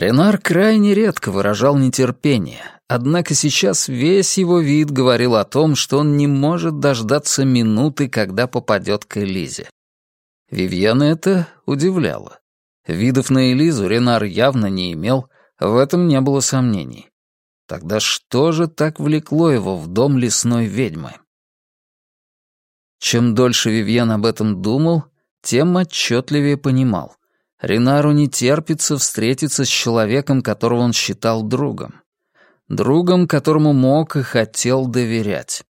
Ренар крайне редко выражал нетерпение, однако сейчас весь его вид говорил о том, что он не может дождаться минуты, когда попадет к Элизе. Вивьена это удивляло. Видов на Элизу Ренар явно не имел, в этом не было сомнений. Тогда что же так влекло его в дом лесной ведьмы? Чем дольше Вивьен об этом думал, тем отчетливее понимал. Ренару не терпится встретиться с человеком, которого он считал другом. Другом, которому мог и хотел доверять.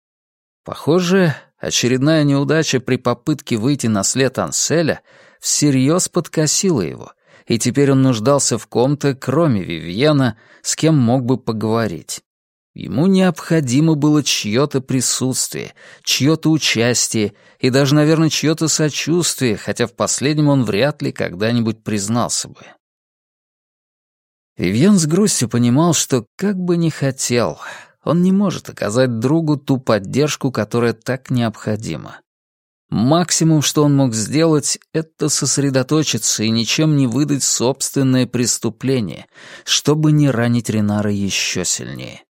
Похоже, очередная неудача при попытке выйти на след Анселя всерьез подкосила его, и теперь он нуждался в ком-то, кроме Вивьена, с кем мог бы поговорить. Ему необходимо было чье-то присутствие, чье-то участие и даже, наверное, чье-то сочувствие, хотя в последнем он вряд ли когда-нибудь признался бы. Вивьен с грустью понимал, что как бы ни хотел, он не может оказать другу ту поддержку, которая так необходима. Максимум, что он мог сделать, это сосредоточиться и ничем не выдать собственное преступление, чтобы не ранить Ренара еще сильнее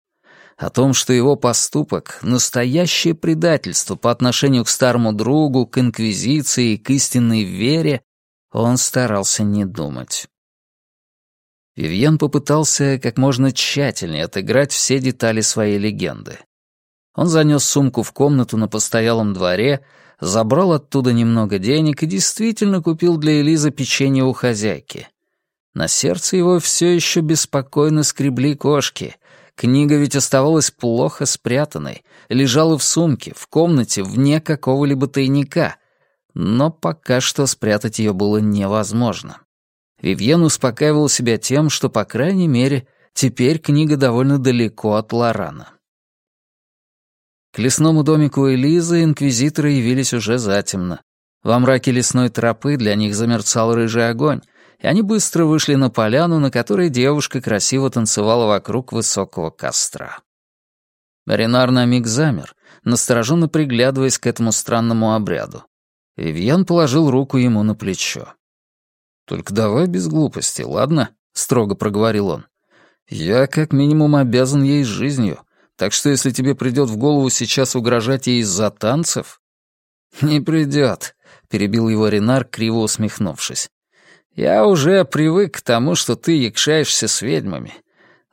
о том, что его поступок — настоящее предательство по отношению к старому другу, к инквизиции к истинной вере, он старался не думать. Вивьен попытался как можно тщательнее отыграть все детали своей легенды. Он занес сумку в комнату на постоялом дворе, забрал оттуда немного денег и действительно купил для Элизы печенье у хозяйки. На сердце его все еще беспокойно скребли кошки, Книга ведь оставалась плохо спрятанной, лежала в сумке, в комнате, вне какого-либо тайника. Но пока что спрятать ее было невозможно. Вивьен успокаивал себя тем, что, по крайней мере, теперь книга довольно далеко от Лорана. К лесному домику Элизы инквизиторы явились уже затемно. Во мраке лесной тропы для них замерцал рыжий огонь, и они быстро вышли на поляну, на которой девушка красиво танцевала вокруг высокого костра. Маринар на миг замер, настороженно приглядываясь к этому странному обряду. Вивьен положил руку ему на плечо. «Только давай без глупости, ладно?» — строго проговорил он. «Я как минимум обязан ей жизнью, так что если тебе придет в голову сейчас угрожать ей из-за танцев...» «Не придет», — перебил его Ренар, криво усмехнувшись. Я уже привык к тому, что ты якшаешься с ведьмами.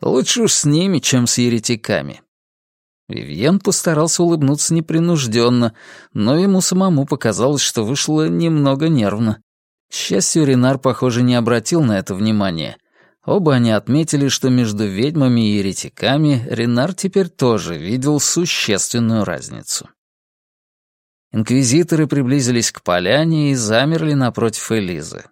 Лучше уж с ними, чем с еретиками». Вивьен постарался улыбнуться непринужденно, но ему самому показалось, что вышло немного нервно. К счастью, Ренар, похоже, не обратил на это внимания. Оба они отметили, что между ведьмами и еретиками Ренар теперь тоже видел существенную разницу. Инквизиторы приблизились к поляне и замерли напротив Элизы.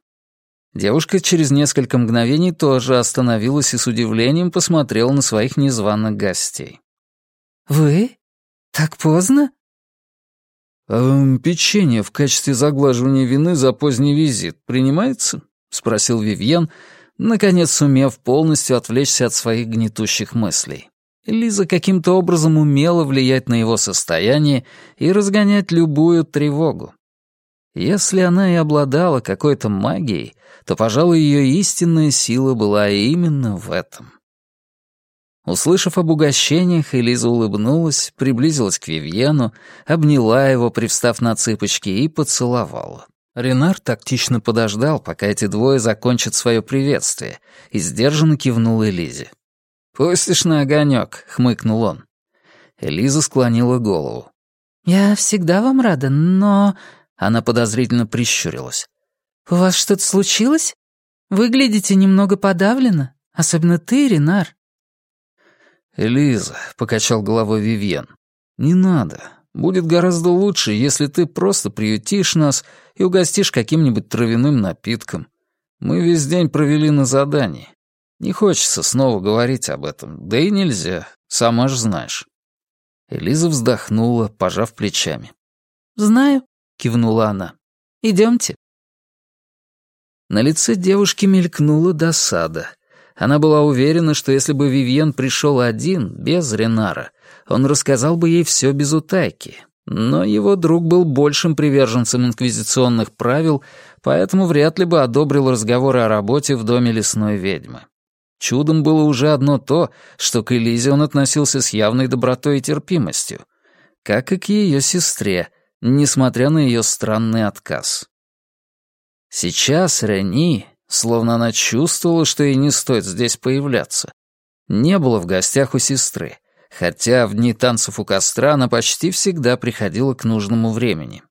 Девушка через несколько мгновений тоже остановилась и с удивлением посмотрела на своих незваных гостей. «Вы? Так поздно?» «Эм, «Печенье в качестве заглаживания вины за поздний визит принимается?» — спросил Вивьен, наконец сумев полностью отвлечься от своих гнетущих мыслей. Лиза каким-то образом умела влиять на его состояние и разгонять любую тревогу. Если она и обладала какой-то магией, то, пожалуй, ее истинная сила была именно в этом. Услышав об угощениях, Элиза улыбнулась, приблизилась к Вивьену, обняла его, привстав на цыпочки, и поцеловала. Ренар тактично подождал, пока эти двое закончат свое приветствие, и сдержанно кивнул Элизе. «Пустишь на огонек», — хмыкнул он. Элиза склонила голову. «Я всегда вам рада, но...» Она подозрительно прищурилась. «У вас что-то случилось? Выглядите немного подавленно, особенно ты, Ренар». «Элиза», — покачал головой Вивьен, — «не надо. Будет гораздо лучше, если ты просто приютишь нас и угостишь каким-нибудь травяным напитком. Мы весь день провели на задании. Не хочется снова говорить об этом, да и нельзя, сама ж знаешь». Элиза вздохнула, пожав плечами. «Знаю кивнула она. Идемте. На лице девушки мелькнула досада. Она была уверена, что если бы Вивьен пришел один, без Ренара, он рассказал бы ей все без утайки. Но его друг был большим приверженцем инквизиционных правил, поэтому вряд ли бы одобрил разговоры о работе в доме лесной ведьмы. Чудом было уже одно то, что к Элизе он относился с явной добротой и терпимостью, как и к ее сестре, несмотря на ее странный отказ. Сейчас Рени, словно она чувствовала, что ей не стоит здесь появляться, не было в гостях у сестры, хотя в дни танцев у костра она почти всегда приходила к нужному времени.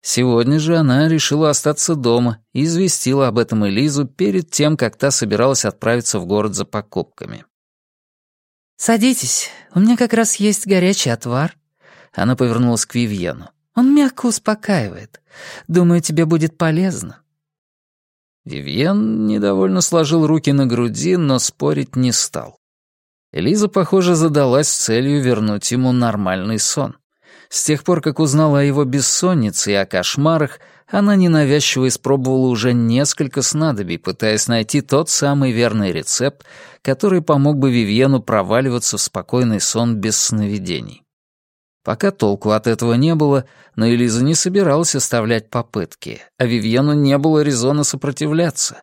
Сегодня же она решила остаться дома и известила об этом Элизу перед тем, как та собиралась отправиться в город за покупками. «Садитесь, у меня как раз есть горячий отвар». Она повернулась к Вивьену. «Он мягко успокаивает. Думаю, тебе будет полезно». Вивьен недовольно сложил руки на груди, но спорить не стал. Элиза, похоже, задалась целью вернуть ему нормальный сон. С тех пор, как узнала о его бессоннице и о кошмарах, она ненавязчиво испробовала уже несколько снадобий, пытаясь найти тот самый верный рецепт, который помог бы Вивьену проваливаться в спокойный сон без сновидений. Пока толку от этого не было, но Элиза не собиралась оставлять попытки, а Вивьену не было резона сопротивляться.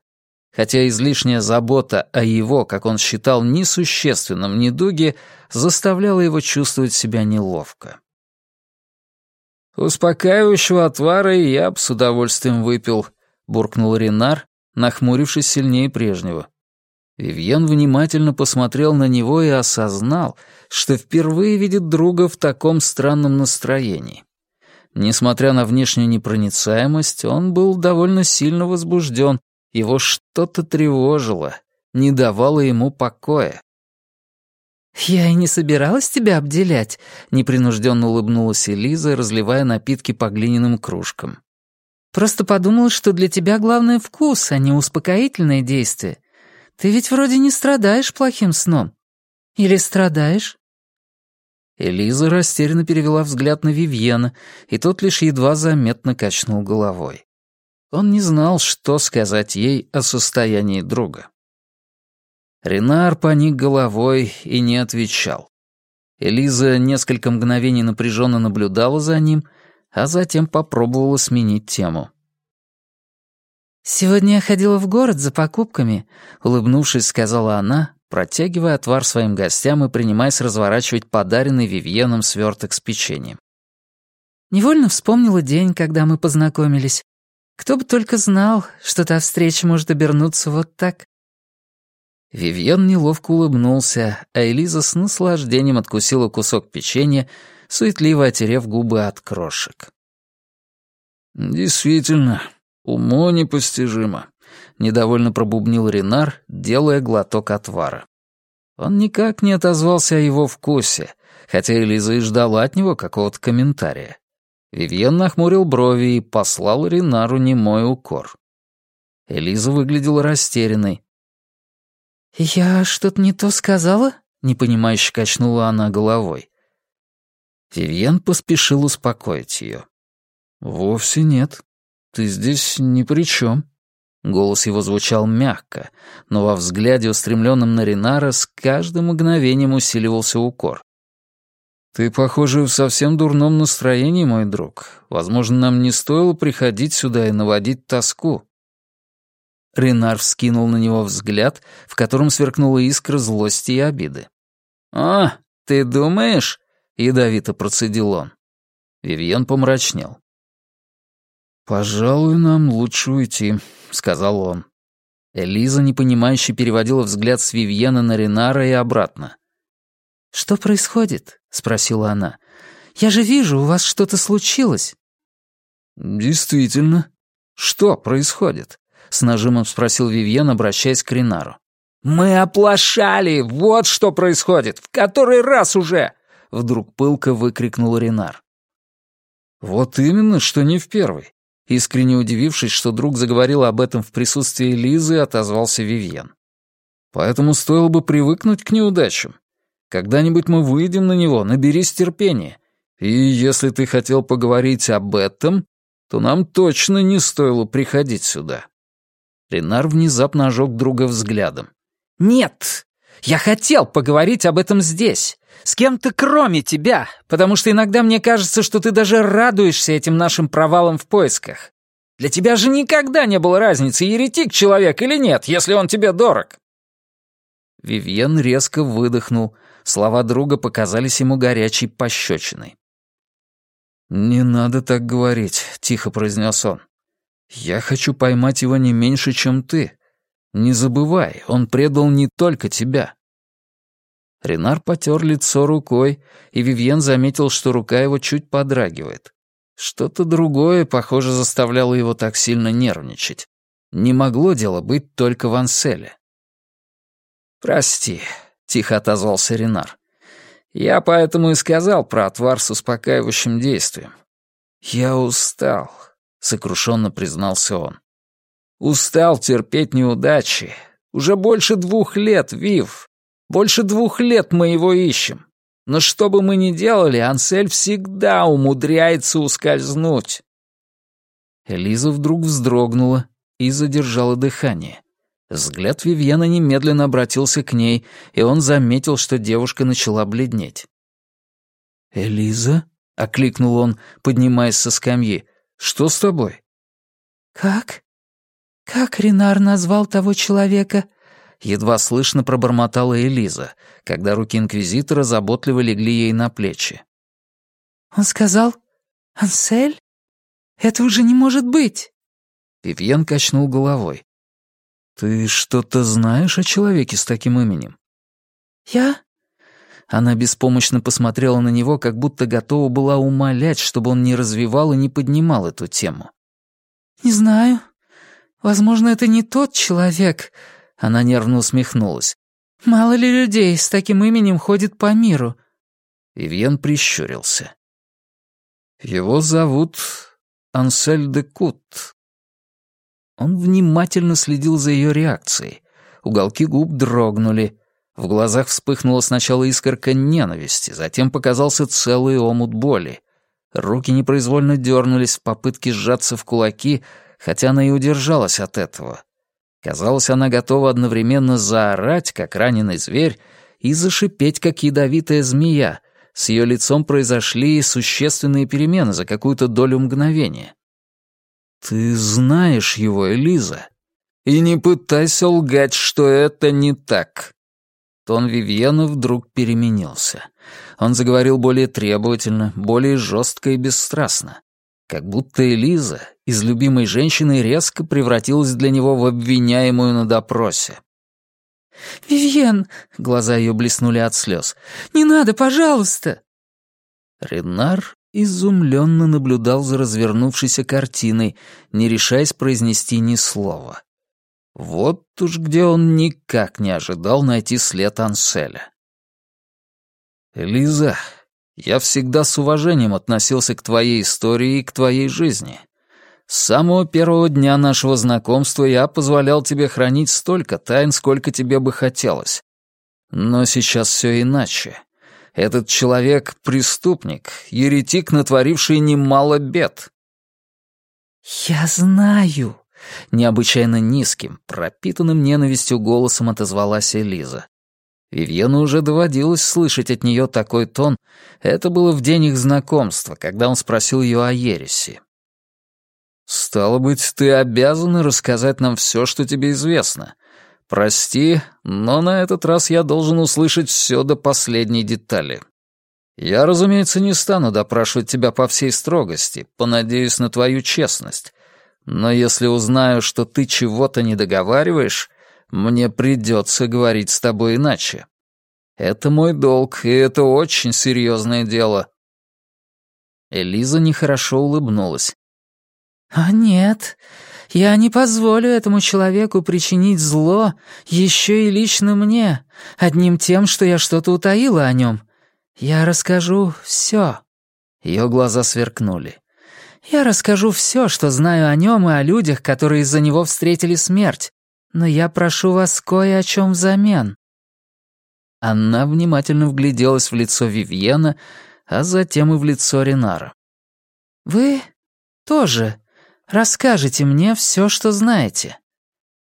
Хотя излишняя забота о его, как он считал, несущественном недуге заставляла его чувствовать себя неловко. «Успокаивающего отвара я б с удовольствием выпил», — буркнул Ренар, нахмурившись сильнее прежнего. Вивьен внимательно посмотрел на него и осознал, что впервые видит друга в таком странном настроении. Несмотря на внешнюю непроницаемость, он был довольно сильно возбужден, его что-то тревожило, не давало ему покоя. «Я и не собиралась тебя обделять», — непринужденно улыбнулась Элиза, разливая напитки по глиняным кружкам. «Просто подумала, что для тебя главное вкус, а не успокоительное действие. Ты ведь вроде не страдаешь плохим сном. Или страдаешь?» Элиза растерянно перевела взгляд на Вивьена, и тот лишь едва заметно качнул головой. Он не знал, что сказать ей о состоянии друга. Ренар поник головой и не отвечал. Элиза несколько мгновений напряженно наблюдала за ним, а затем попробовала сменить тему. «Сегодня я ходила в город за покупками», — улыбнувшись, сказала она, протягивая отвар своим гостям и принимаясь разворачивать подаренный Вивьеном сверток с печеньем. Невольно вспомнила день, когда мы познакомились. Кто бы только знал, что та встреча может обернуться вот так. Вивьен неловко улыбнулся, а Элиза с наслаждением откусила кусок печенья, суетливо отерев губы от крошек. «Действительно, уму непостижимо», — недовольно пробубнил Ренар, делая глоток отвара. Он никак не отозвался о его вкусе, хотя Элиза и ждала от него какого-то комментария. Вивьен нахмурил брови и послал Ренару немой укор. Элиза выглядела растерянной, «Я что-то не то сказала?» — непонимающе качнула она головой. Вивьен поспешил успокоить ее. «Вовсе нет. Ты здесь ни при чем». Голос его звучал мягко, но во взгляде, устремленном на Ринара, с каждым мгновением усиливался укор. «Ты, похоже, в совсем дурном настроении, мой друг. Возможно, нам не стоило приходить сюда и наводить тоску». Ренар вскинул на него взгляд, в котором сверкнула искра злости и обиды. «А, ты думаешь?» — ядовито процедил он. Вивьен помрачнел. «Пожалуй, нам лучше уйти», — сказал он. Элиза, непонимающе, переводила взгляд с Вивьена на Ренара и обратно. «Что происходит?» — спросила она. «Я же вижу, у вас что-то случилось». «Действительно. Что происходит?» с нажимом спросил Вивьен, обращаясь к Ринару. «Мы оплошали! Вот что происходит! В который раз уже!» Вдруг пылко выкрикнул Ринар. «Вот именно, что не в первый». Искренне удивившись, что друг заговорил об этом в присутствии Лизы, отозвался Вивьен. «Поэтому стоило бы привыкнуть к неудачам. Когда-нибудь мы выйдем на него, наберись терпения. И если ты хотел поговорить об этом, то нам точно не стоило приходить сюда». Ренар внезапно ожег друга взглядом. «Нет! Я хотел поговорить об этом здесь, с кем-то кроме тебя, потому что иногда мне кажется, что ты даже радуешься этим нашим провалам в поисках. Для тебя же никогда не было разницы, еретик человек или нет, если он тебе дорог». Вивьен резко выдохнул. Слова друга показались ему горячей пощечиной. «Не надо так говорить», — тихо произнес он. «Я хочу поймать его не меньше, чем ты. Не забывай, он предал не только тебя». Ренар потер лицо рукой, и Вивьен заметил, что рука его чуть подрагивает. Что-то другое, похоже, заставляло его так сильно нервничать. Не могло дело быть только в Анселе. «Прости», — тихо отозвался Ренар. «Я поэтому и сказал про отвар с успокаивающим действием. Я устал», — сокрушенно признался он. «Устал терпеть неудачи. Уже больше двух лет, Вив. Больше двух лет мы его ищем. Но что бы мы ни делали, Ансель всегда умудряется ускользнуть». Элиза вдруг вздрогнула и задержала дыхание. Взгляд Вивьена немедленно обратился к ней, и он заметил, что девушка начала бледнеть. «Элиза?» — окликнул он, поднимаясь со скамьи. «Что с тобой?» «Как? Как Ренар назвал того человека?» Едва слышно пробормотала Элиза, когда руки Инквизитора заботливо легли ей на плечи. «Он сказал, Ансель? Это уже не может быть!» Вивьен качнул головой. «Ты что-то знаешь о человеке с таким именем?» «Я?» Она беспомощно посмотрела на него, как будто готова была умолять, чтобы он не развивал и не поднимал эту тему. «Не знаю. Возможно, это не тот человек». Она нервно усмехнулась. «Мало ли людей с таким именем ходит по миру?» Вивьен прищурился. «Его зовут Ансель де Кут. Он внимательно следил за ее реакцией. Уголки губ дрогнули. В глазах вспыхнула сначала искорка ненависти, затем показался целый омут боли. Руки непроизвольно дернулись в попытке сжаться в кулаки, хотя она и удержалась от этого. Казалось, она готова одновременно заорать, как раненый зверь, и зашипеть, как ядовитая змея. С ее лицом произошли существенные перемены за какую-то долю мгновения. «Ты знаешь его, Элиза. И не пытайся лгать, что это не так». Тон Вивьена вдруг переменился. Он заговорил более требовательно, более жестко и бесстрастно. Как будто Элиза из любимой женщины резко превратилась для него в обвиняемую на допросе. «Вивьен!» — глаза ее блеснули от слез. «Не надо, пожалуйста!» Ренар изумленно наблюдал за развернувшейся картиной, не решаясь произнести ни слова. Вот уж где он никак не ожидал найти след Анселя. «Лиза, я всегда с уважением относился к твоей истории и к твоей жизни. С самого первого дня нашего знакомства я позволял тебе хранить столько тайн, сколько тебе бы хотелось. Но сейчас все иначе. Этот человек — преступник, еретик, натворивший немало бед». «Я знаю», — необычайно низким, пропитанным ненавистью голосом отозвалась Элиза. Вивьену уже доводилось слышать от нее такой тон. Это было в день их знакомства, когда он спросил ее о ереси. «Стало быть, ты обязана рассказать нам все, что тебе известно. Прости, но на этот раз я должен услышать все до последней детали. Я, разумеется, не стану допрашивать тебя по всей строгости, понадеюсь на твою честность. Но если узнаю, что ты чего-то не договариваешь, мне придется говорить с тобой иначе. Это мой долг, и это очень серьезное дело». Элиза нехорошо улыбнулась. «А нет, я не позволю этому человеку причинить зло еще и лично мне, одним тем, что я что-то утаила о нем. Я расскажу все». Ее глаза сверкнули. «Я расскажу все, что знаю о нем и о людях, которые из-за него встретили смерть. Но я прошу вас кое о чем взамен». Она внимательно вгляделась в лицо Вивьена, а затем и в лицо Ренара. «Вы тоже Расскажите мне все, что знаете.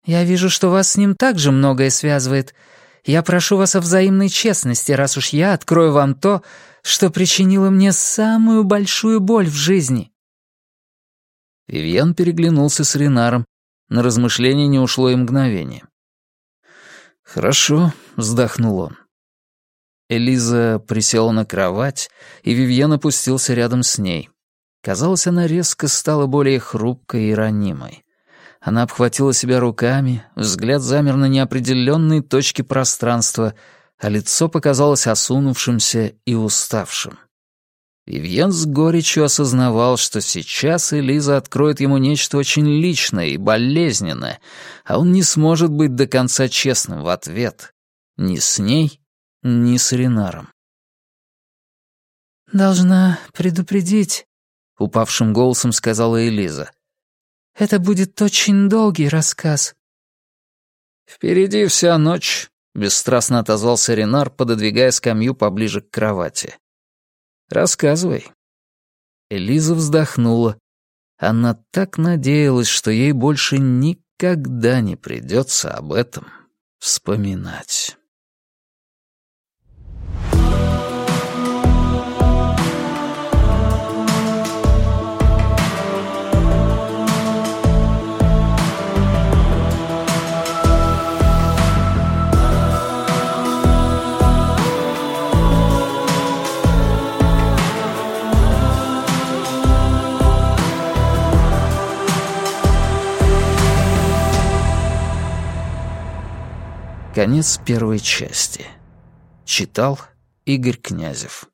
Я вижу, что вас с ним также многое связывает. Я прошу вас о взаимной честности, раз уж я открою вам то, что причинило мне самую большую боль в жизни». Вивьен переглянулся с Ренаром. На размышление не ушло и мгновение. «Хорошо», — вздохнул он. Элиза присела на кровать, и Вивьен опустился рядом с ней. Казалось, она резко стала более хрупкой и ранимой. Она обхватила себя руками, взгляд замер на неопределенной точке пространства, а лицо показалось осунувшимся и уставшим. Вивьен с горечью осознавал, что сейчас Элиза откроет ему нечто очень личное и болезненное, а он не сможет быть до конца честным в ответ. Ни с ней, ни с Ренаром. «Должна предупредить», — упавшим голосом сказала Элиза. «Это будет очень долгий рассказ». «Впереди вся ночь», — бесстрастно отозвался Ренар, пододвигая скамью поближе к кровати. Рассказывай». Элиза вздохнула. Она так надеялась, что ей больше никогда не придется об этом вспоминать. Конец первой части. Читал Игорь Князев